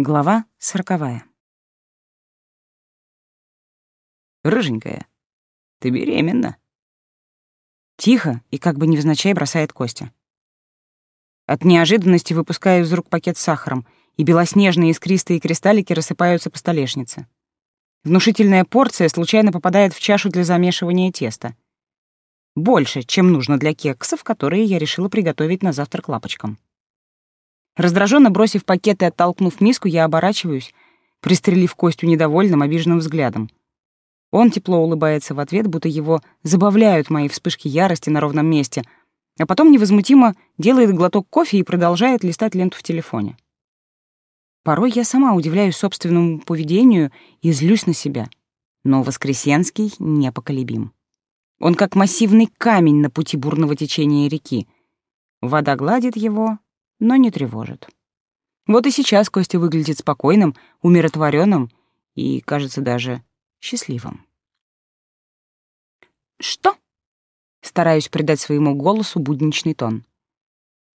Глава сороковая. «Рыженькая, ты беременна». Тихо и как бы невзначай бросает Костя. От неожиданности выпускаю из рук пакет с сахаром, и белоснежные искристые кристаллики рассыпаются по столешнице. Внушительная порция случайно попадает в чашу для замешивания теста. Больше, чем нужно для кексов, которые я решила приготовить на завтрак лапочкам. Раздраженно бросив пакет и оттолкнув миску, я оборачиваюсь, пристрелив Костю недовольным, обиженным взглядом. Он тепло улыбается в ответ, будто его забавляют мои вспышки ярости на ровном месте, а потом невозмутимо делает глоток кофе и продолжает листать ленту в телефоне. Порой я сама удивляюсь собственному поведению и злюсь на себя. Но Воскресенский непоколебим. Он как массивный камень на пути бурного течения реки. Вода гладит его, но не тревожит. Вот и сейчас Костя выглядит спокойным, умиротворенным и, кажется, даже счастливым. «Что?» — стараюсь придать своему голосу будничный тон.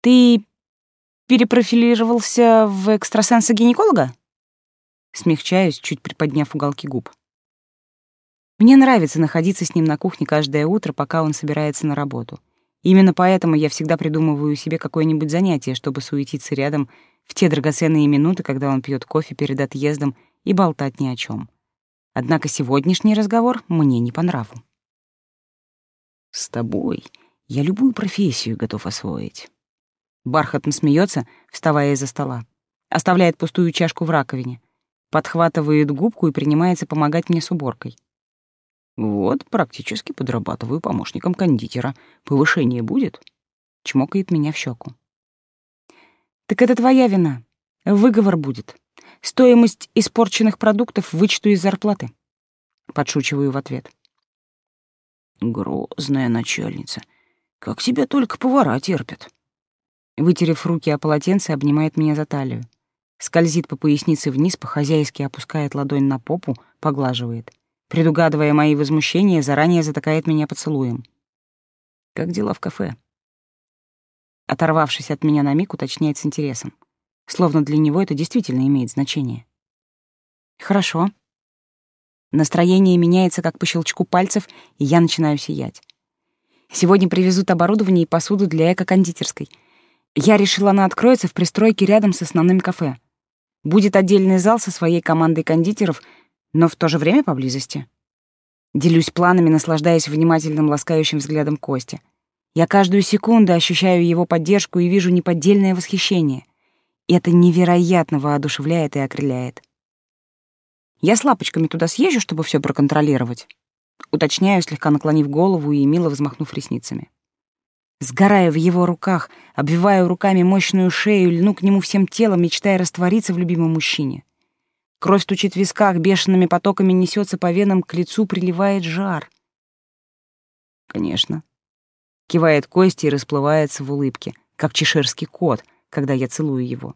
«Ты перепрофилировался в экстрасенса-гинеколога?» Смягчаюсь, чуть приподняв уголки губ. Мне нравится находиться с ним на кухне каждое утро, пока он собирается на работу — Именно поэтому я всегда придумываю себе какое-нибудь занятие, чтобы суетиться рядом в те драгоценные минуты, когда он пьет кофе перед отъездом и болтать ни о чем. Однако сегодняшний разговор мне не по нраву. «С тобой я любую профессию готов освоить». Бархатно смеется, вставая из-за стола. Оставляет пустую чашку в раковине. Подхватывает губку и принимается помогать мне с уборкой. Вот, практически подрабатываю помощником кондитера. Повышение будет? Чмокает меня в щеку. Так это твоя вина. Выговор будет. Стоимость испорченных продуктов вычту из зарплаты. Подшучиваю в ответ. Грозная начальница. Как себя только повара терпят. Вытерев руки о полотенце, обнимает меня за талию. Скользит по пояснице вниз, по-хозяйски опускает ладонь на попу, поглаживает предугадывая мои возмущения, заранее затыкает меня поцелуем. «Как дела в кафе?» Оторвавшись от меня на миг, уточняет с интересом. Словно для него это действительно имеет значение. «Хорошо». Настроение меняется, как по щелчку пальцев, и я начинаю сиять. Сегодня привезут оборудование и посуду для эко-кондитерской. Я решила, она откроется в пристройке рядом с основным кафе. Будет отдельный зал со своей командой кондитеров — но в то же время поблизости. Делюсь планами, наслаждаясь внимательным ласкающим взглядом Кости. Я каждую секунду ощущаю его поддержку и вижу неподдельное восхищение. Это невероятно воодушевляет и окрыляет. Я с лапочками туда съезжу, чтобы все проконтролировать. Уточняю, слегка наклонив голову и мило взмахнув ресницами. Сгораю в его руках, обвиваю руками мощную шею, льну к нему всем телом, мечтая раствориться в любимом мужчине. Кровь стучит в висках, бешеными потоками несется по венам, к лицу приливает жар. Конечно. Кивает Костя и расплывается в улыбке, как чеширский кот, когда я целую его.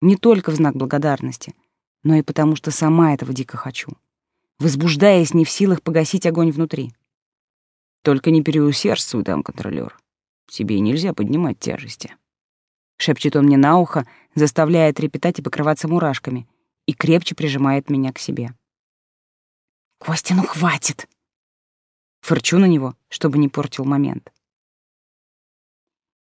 Не только в знак благодарности, но и потому, что сама этого дико хочу, возбуждаясь не в силах погасить огонь внутри. Только не переусердствуй, дам контролёр. Тебе нельзя поднимать тяжести. Шепчет он мне на ухо, заставляя трепетать и покрываться мурашками, и крепче прижимает меня к себе. «Костя, ну хватит!» Фырчу на него, чтобы не портил момент.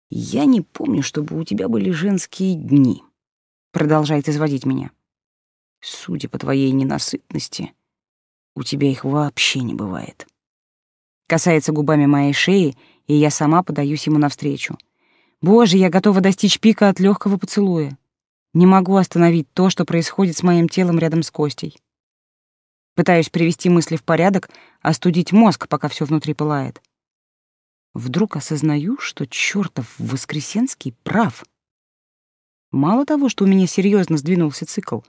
«Я не помню, чтобы у тебя были женские дни», — продолжает изводить меня. «Судя по твоей ненасытности, у тебя их вообще не бывает». Касается губами моей шеи, и я сама подаюсь ему навстречу. Боже, я готова достичь пика от легкого поцелуя. Не могу остановить то, что происходит с моим телом рядом с Костей. Пытаюсь привести мысли в порядок, остудить мозг, пока все внутри пылает. Вдруг осознаю, что чертов Воскресенский прав. Мало того, что у меня серьезно сдвинулся цикл,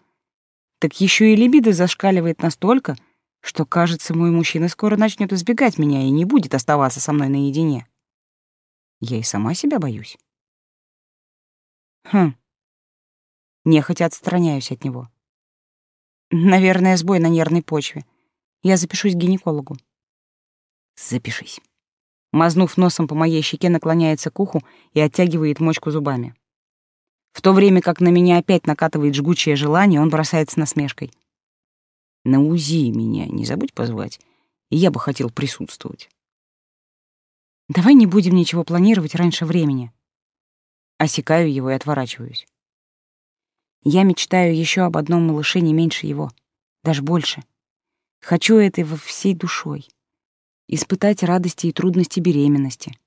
так еще и либидо зашкаливает настолько, что, кажется, мой мужчина скоро начнет избегать меня и не будет оставаться со мной наедине. Я и сама себя боюсь. Хм, Нехотя отстраняюсь от него. Наверное, сбой на нервной почве. Я запишусь к гинекологу. Запишись. Мазнув носом по моей щеке, наклоняется к уху и оттягивает мочку зубами. В то время как на меня опять накатывает жгучее желание, он бросается насмешкой. «На УЗИ меня не забудь позвать, я бы хотел присутствовать». «Давай не будем ничего планировать раньше времени». Осекаю его и отворачиваюсь. Я мечтаю еще об одном малыше не меньше его, даже больше. Хочу этого всей душой. Испытать радости и трудности беременности,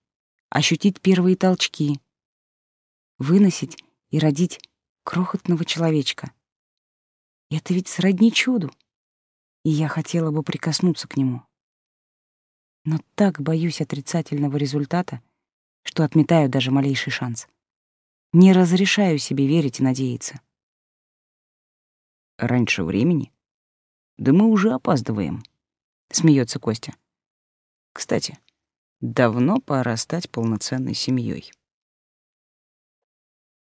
ощутить первые толчки, выносить и родить крохотного человечка. Это ведь сродни чуду, и я хотела бы прикоснуться к нему. Но так боюсь отрицательного результата, что отметаю даже малейший шанс. Не разрешаю себе верить и надеяться. Раньше времени? Да мы уже опаздываем, смеется Костя. Кстати, давно пора стать полноценной семьей.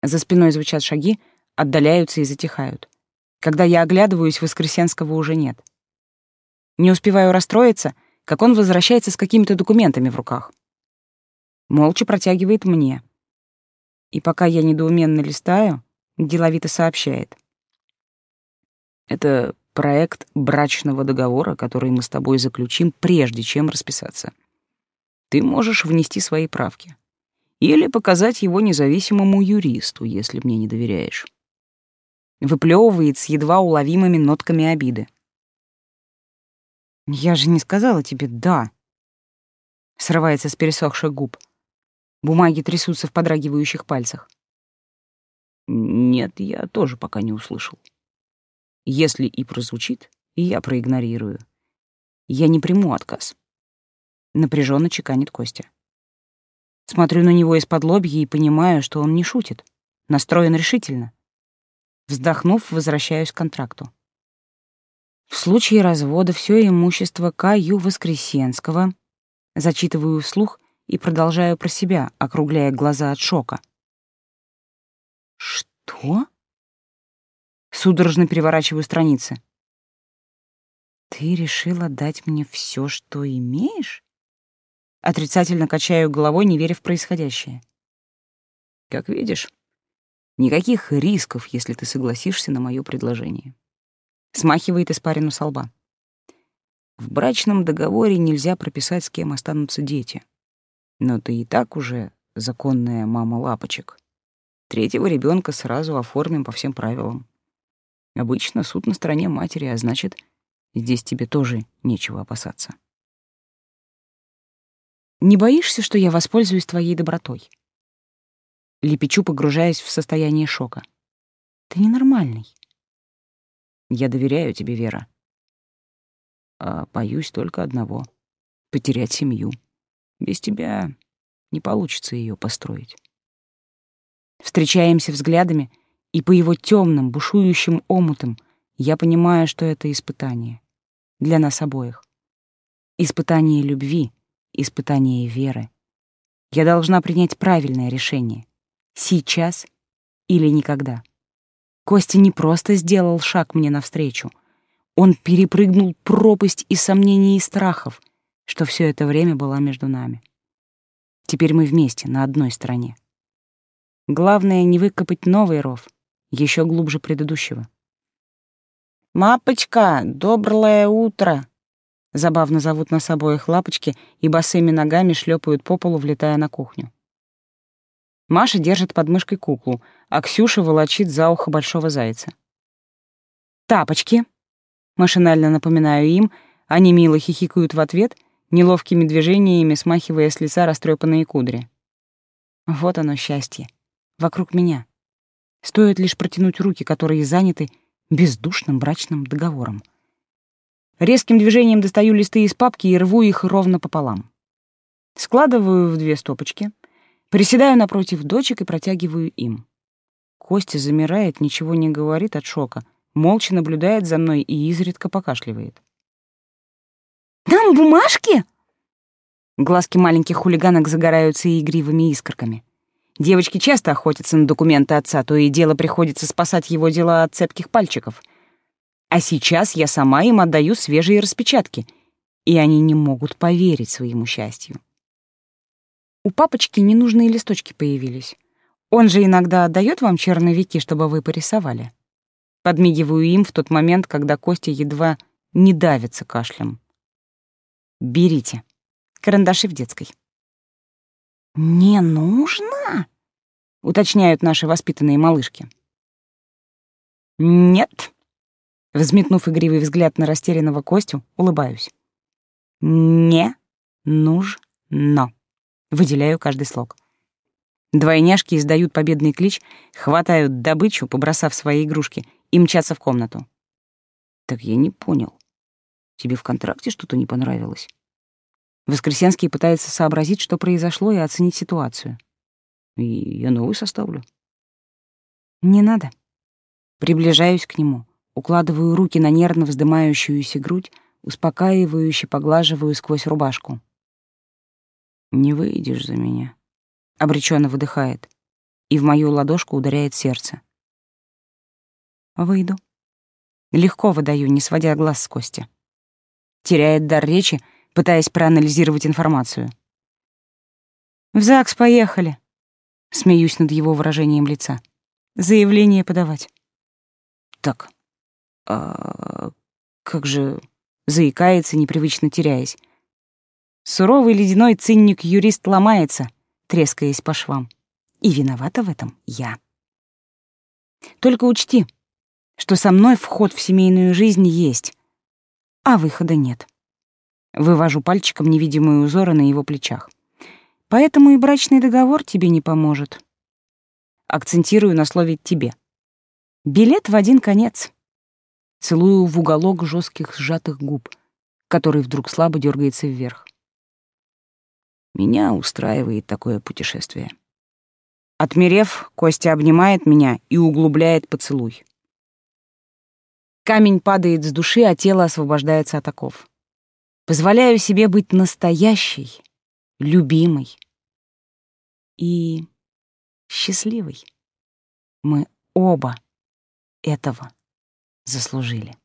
За спиной звучат шаги, отдаляются и затихают. Когда я оглядываюсь, Воскресенского уже нет. Не успеваю расстроиться, как он возвращается с какими-то документами в руках. Молча протягивает мне. И пока я недоуменно листаю, деловито сообщает. Это проект брачного договора, который мы с тобой заключим, прежде чем расписаться. Ты можешь внести свои правки или показать его независимому юристу, если мне не доверяешь. Выплевывает с едва уловимыми нотками обиды. «Я же не сказала тебе «да». Срывается с пересохших губ. Бумаги трясутся в подрагивающих пальцах. Нет, я тоже пока не услышал. Если и прозвучит, я проигнорирую. Я не приму отказ. Напряженно чеканит Костя. Смотрю на него из-под лобья и понимаю, что он не шутит, настроен решительно. Вздохнув, возвращаюсь к контракту. В случае развода все имущество К.Ю. Воскресенского зачитываю вслух и продолжаю про себя, округляя глаза от шока. «Что?» Судорожно переворачиваю страницы. «Ты решила дать мне все, что имеешь?» Отрицательно качаю головой, не веря в происходящее. Как видишь, никаких рисков, если ты согласишься на мое предложение. Смахивает испарину со лба. В брачном договоре нельзя прописать, с кем останутся дети. Но ты и так уже законная мама лапочек. Третьего ребенка сразу оформим по всем правилам. Обычно суд на стороне матери, а значит, здесь тебе тоже нечего опасаться. Не боишься, что я воспользуюсь твоей добротой? Лепечу, погружаясь в состояние шока. Ты ненормальный. Я доверяю тебе, Вера. А боюсь только одного — потерять семью. Без тебя не получится ее построить. Встречаемся взглядами, и по его темным, бушующим омутам я понимаю, что это испытание. Для нас обоих. Испытание любви — испытание веры. Я должна принять правильное решение. Сейчас или никогда. Костя не просто сделал шаг мне навстречу. Он перепрыгнул пропасть и сомнений и страхов, что все это время была между нами. Теперь мы вместе, на одной стороне. Главное — не выкопать новый ров, еще глубже предыдущего. «Мапочка, доброе утро!» Забавно зовут нас обоих лапочки и босыми ногами шлепают по полу, влетая на кухню. Маша держит под мышкой куклу, а Ксюша волочит за ухо большого зайца. «Тапочки!» Машинально напоминаю им, они мило хихикают в ответ, неловкими движениями смахивая с лица растрепанные кудри. Вот оно счастье. Вокруг меня. Стоит лишь протянуть руки, которые заняты бездушным брачным договором. Резким движением достаю листы из папки и рву их ровно пополам. Складываю в две стопочки, приседаю напротив дочек и протягиваю им. Костя замирает, ничего не говорит от шока, молча наблюдает за мной и изредка покашливает. «Нам бумажки?» Глазки маленьких хулиганок загораются игривыми искорками. Девочки часто охотятся на документы отца, то и дело приходится спасать его дела от цепких пальчиков. А сейчас я сама им отдаю свежие распечатки, и они не могут поверить своему счастью. У папочки ненужные листочки появились. Он же иногда отдает вам черновики, чтобы вы порисовали. Подмигиваю им в тот момент, когда Костя едва не давится кашлем. Берите. Карандаши в детской. «Не нужно?» — уточняют наши воспитанные малышки. «Нет». Взметнув игривый взгляд на растерянного Костю, улыбаюсь. «Не нужно». Выделяю каждый слог. Двойняшки издают победный клич, хватают добычу, побросав свои игрушки, и мчатся в комнату. Так я не понял. Тебе в контракте что-то не понравилось? Воскресенский пытается сообразить, что произошло, и оценить ситуацию. И я новый составлю. Не надо. Приближаюсь к нему, укладываю руки на нервно вздымающуюся грудь, успокаивающе поглаживаю сквозь рубашку. «Не выйдешь за меня», — обреченно выдыхает, и в мою ладошку ударяет сердце. «Выйду». Легко выдаю, не сводя глаз с Кости. Теряет дар речи, пытаясь проанализировать информацию. «В ЗАГС поехали», — смеюсь над его выражением лица. «Заявление подавать». «Так, а как же...» — заикается, непривычно теряясь. Суровый ледяной цинник-юрист ломается, трескаясь по швам. И виновата в этом я. Только учти, что со мной вход в семейную жизнь есть, а выхода нет. Вывожу пальчиком невидимые узоры на его плечах. Поэтому и брачный договор тебе не поможет. Акцентирую на слове «тебе». Билет в один конец. Целую в уголок жестких сжатых губ, который вдруг слабо дергается вверх. Меня устраивает такое путешествие. Отмерев, Костя обнимает меня и углубляет поцелуй. Камень падает с души, а тело освобождается от оков. Позволяю себе быть настоящей, любимой и счастливой. Мы оба этого заслужили.